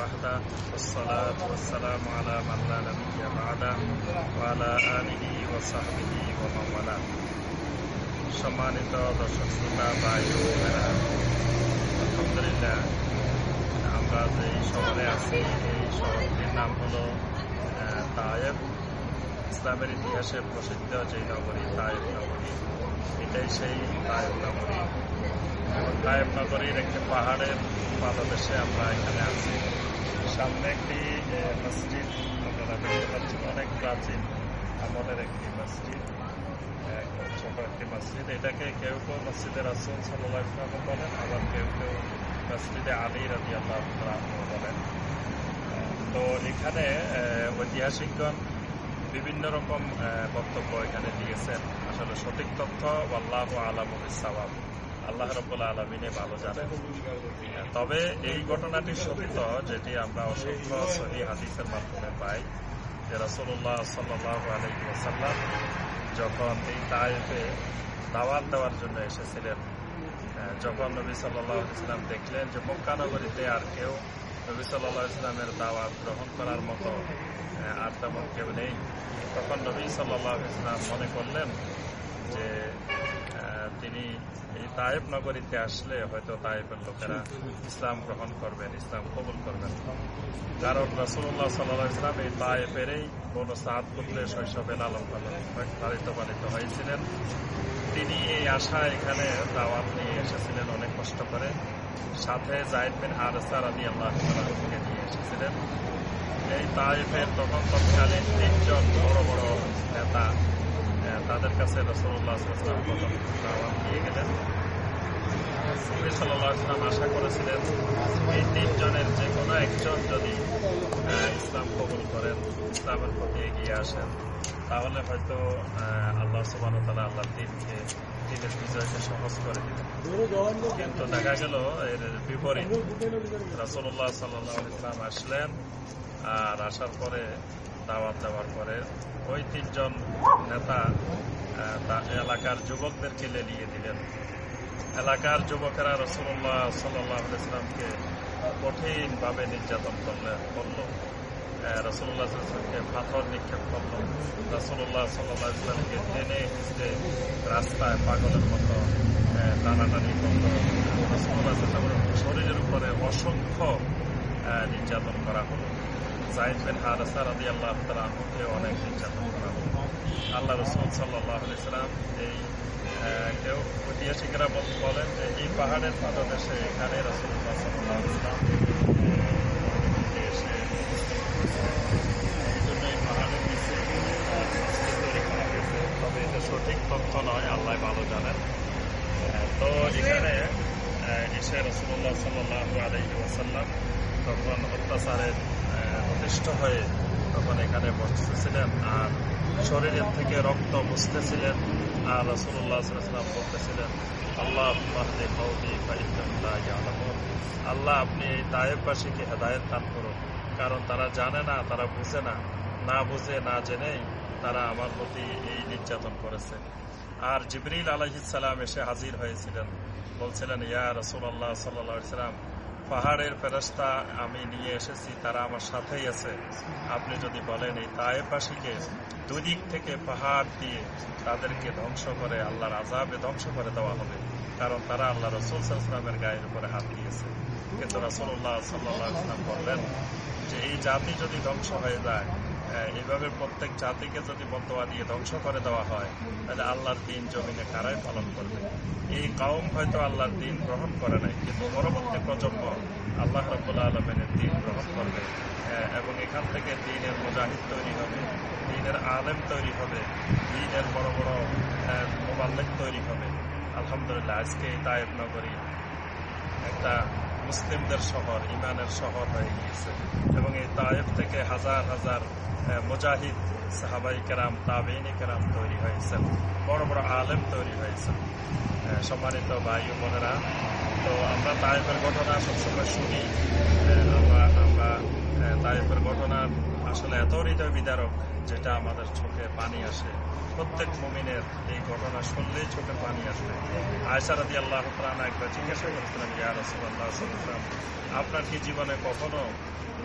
وحده والصلاة والسلام على من لا نبي بعده وعلى آله وصحبه ومن والاه সম্মানিত দর্শক শ্রোতা ভাই ও বোনেরা, আলহামদুলিল্লাহ আমরা যে শহরে আছি এই শহরটির নাম হলো আহ, তায়েব ইসলামের ইতিহাসে প্রসিদ্ধ যে নগরী তায়েব নগরী এটাই সেই তায়েব নগরী এবং নগরীর একটি পাহাড়ের পাদদেশে আমরা এখানে আছি। সামনে একটি মসজিদ আপনারা দেখতে পাচ্ছেন, অনেক প্রাচীন আমলের একটি মসজিদ ছোট একটি মসজিদ। এটাকে কেউ কেউ মসজিদের রাসুল সাল্লাহ বলেন, আবার কেউ কেউ মসজিদে আলী রাজি আল্লাহ বলেন। তো এখানে ঐতিহাসিকগণ বিভিন্ন রকম বক্তব্য এখানে দিয়েছেন। আসলে সঠিক তথ্য আল্লাহ আলামুল সাবাব আল্লাহ রব্বুল আলমিনে ভালো জানেন। তবে এই ঘটনাটি সত্য যেটি আমরা অসংখ্য সহি হাদিসের মাধ্যমে পাই যে রসুল্লাহ সাল্লাহ আলহি ওসাল্লাম যখন এই তাইফে দাওয়াত দেওয়ার জন্য এসেছিলেন যখন নবী সাল্লাহ ইসলাম দেখলেন যে মক্কানগরীতে আর কেউ নবী সাল্লাহ ইসলামের দাওয়াত গ্রহণ করার মতো আর তেমন কেউ নেই। তখন নবী সাল্লাহ ইসলাম মনে করলেন যে তিনি এই তায়েব নগরীতে আসলে হয়তো তায়েবের লোকেরা ইসলাম গ্রহণ করবেন, ইসলাম কবুল করবেন। কারণ রসুল্লাহ সাল্লাহ ইসলাম এই তায়েবেরই কোন সাত পুত্রের শৈশবে লালন পালন পালিত পালিত হয়েছিলেন। তিনি এই আশা এখানে দাওয়াত নিয়ে এসেছিলেন, অনেক কষ্ট করে। সাথে জাহিদ বিন হারসার আদি আল্লাহ নিয়ে এসেছিলেন। এই তাইফের তখন তৎকালীন তিনজন বড় বড় নেতা তাদের কাছে গেলেন। আশা করেছিলেন এই তিনজনের যে কোনো একজন যদি ইসলাম কবুল করেন, ইসলামের প্রতি এগিয়ে আসেন, তাহলে হয়তো আল্লাহ সুবাহ তালা আল্লাহ দিনকে, দিনের বিজয়কে সহজ করে দিবেন। কিন্তু দেখা গেল এর বিপরীত। রাসুল্লাহ সাল্লাহ ইসলাম আসলেন, আর আসার পরে দাওয়াত দেওয়ার পরে ওই তিনজন নেতা এলাকার যুবকদেরকে লেলিয়ে দিলেন। এলাকার যুবকেরা রসুল্লাহ সাল্লাহ কঠিনভাবে নির্যাতন করলে করল। রসুল্লাহ ইসলামকে পাথর নিক্ষেপ করল। রসুল্লাহ সাল্লাহ ইসলামকে টেনে হিসড়ে রাস্তায় পাগলের মতো টানাটানি করল। রসুল্লাহ ইসলামের শরীরের উপরে অসংখ্য নির্যাতন করা হলো। জাহিদ বিন আল্লাহ তালকে অনেক নির্যাতন আল্লাহ রসুল সাল্লাহ ইসলাম এই কেউ ঐতিহাসিকরা বল- বলেন যে এই পাহাড়ের পাদদেশে এখানে রসুল্লাহ সাল্লাহ ইসলাম এসে এই সঠিক তথ্য নয়, আল্লাহ ভালো জানেন। তো এখানে এসে রসুল্লাহ সাল্লাহ আলহি ওয়াসাল্লাম তখন অত্যাচারের অতিষ্ঠ হয়ে তখন এখানে বসতেছিলেন আর শরীরের থেকে রক্ত বুঝতেছিলেন আর রসুল্লাহ সাল্লাম বলতেছিলেন আল্লাহ আল্লাহ, আপনি এই তায়েববাসীকে হেদায়ত দান করুন, কারণ তারা জানে না, তারা বুঝে না। না বুঝে, না জেনেই তারা আমার প্রতি এই নির্যাতন করেছে। আর জিবরিল আলহিসাল্লাম এসে হাজির হয়েছিলেন। বলছিলেন, ইয়া রসুল্লাহ সাল্লাম পাহাড়ের ফেরস্তা আমি নিয়ে এসেছি, তারা আমার সাথেই আছে। আপনি যদি বলেন এই তায়েবাসীকে দুই দিক থেকে পাহাড় দিয়ে তাদেরকে ধ্বংস করে, আল্লাহর আজাবে ধ্বংস করে দেওয়া হবে, কারণ তারা আল্লাহ রসুল সাল্লামের গায়ের উপরে হাত দিয়েছে। কিন্তু রসুল্লাহ সাল্লাম বললেন যে, এই জাতি যদি ধ্বংস হয়ে যায় আহ, এইভাবে প্রত্যেক জাতিকে যদি বদোয়া দিয়ে ধ্বংস করে দেওয়া হয় তাহলে আল্লাহর দিন জমিনে কারাই পালন করবে। এই কাউম হয়তো আল্লাহর দিন গ্রহণ করে নাই কিন্তু পরবর্তী প্রজন্ম আল্লাহ রব্বুল্লাহ আলমেনের দিন গ্রহণ করবে। এবং এখান থেকে দিনের মুজাহিদ তৈরি হবে দিনের আলেম তৈরি হবে দিনের বড় বড় মোবাল্লেক তৈরি হবে। আলহামদুলিল্লাহ আজকে এই তায়েব নগরী একটা মুসলিমদের শহর, ইমানের শহর হয়ে গিয়েছে। এবং এই তায়েব থেকে হাজার হাজার মুজাহিদ, সাহাবাই কেরাম, তাবেইনি কেরাম তৈরি হয়েছেন। বড় বড় আলেম তৈরি হয়েছেন। সম্মানিত ভাই বোনেরা তো আমরা তাইফের ঘটনা সবসময় শুনি। আমরা আমরা আহ, তাইফের ঘটনা আসলে এত হৃদয় বিদারক যেটা আমাদের চোখে পানি আসে। প্রত্যেক মুমিনের এই ঘটনা শুনলেই চোখে পানি আসবে আয়সা রাদি আল্লাহ প্রাণা একবার জিজ্ঞাসা করেছিলাম ইয়া রসুল্লাহ সাল্লাম আপনার কি জীবনে কখনো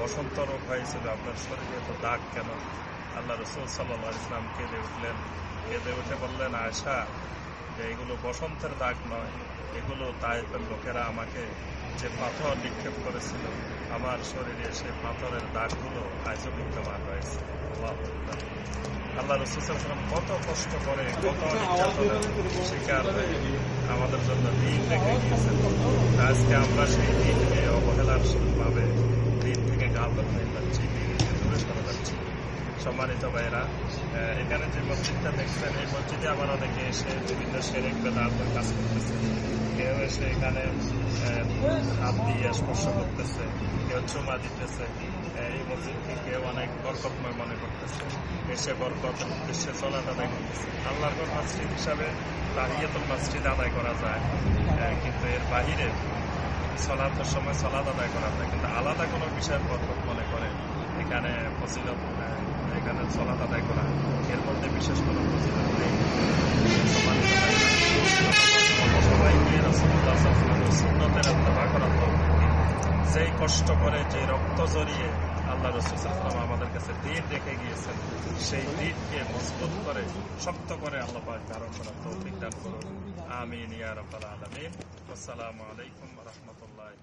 বসন্ত রোগ হয়েছিল? আপনার শরীরে তো দাগ কেন? আল্লাহ রসুল সাল্লাহ ইসলাম কেঁদে উঠলেন। কেঁদে উঠে বললেন আয়সা যে এগুলো বসন্তের দাগ নয়, এগুলো তাইফের লোকেরা আমাকে যে পাথর নিক্ষেপ করেছিল, আমার শরীরে সেই পাথরের দাগগুলো আজও বিদ্যমান রয়েছে। আল্লাহ রসুলাম কত কষ্ট করে কত নির্যাতনের শিকার হয়ে আমাদের জন্য দিন রেখে গিয়েছেন। আজকে আমরা সেই দিনকে অবহেলার ভাবে দিন থেকে গাফল হয়ে যাচ্ছি দিন থেকে দূরে সরে যাচ্ছি সম্মানিত ভাইরা এখানে যে মসজিদটা দেখছেন, এই মসজিদে আবার অনেকে এসে বিভিন্ন সেরেক বেদাতের কাজ করতেছে। কেউ এসে এখানে হাত দিয়ে স্পর্শ করতেছে, কেউ চুমা দিতেছে। এই মসজিদকে কেউ অনেক বরকতময় মনে করতেছে। এসে বরকতের উদ্দেশ্যে চলাত আদায় করতেছে। আল্লাহর মসজিদ হিসাবে তাহিয়াতুল মসজিদ আদায় করা যায়। কিন্তু এর বাহিরে সলাতের সময় সলাদ আদায় করা যায়। কিন্তু আলাদা কোনো বিষয়ের বরকত মনে করে এখানে ফজিলত এখানে সলাদ আদায় করা, এর মধ্যে বিশেষ কোনো ফজিলত নেই। সবাইকে সাল্লাল্লাহু সুন্নতের ইত্তেবা করার যেই কষ্ট করে যে রক্ত জড়িয়ে আল্লাহ রসুল সাল্লাম আমাদের কাছে দিন রেখে গিয়েছেন, সেই দিনকে মজবুত করে, শক্ত করে আল্লাহ পাক ধারণ করার তৌফিক দান করুন। আমিন ইয়া রাব্বাল আলামিন। আসসালামু আলাইকুম রাহমাতুল্লাহি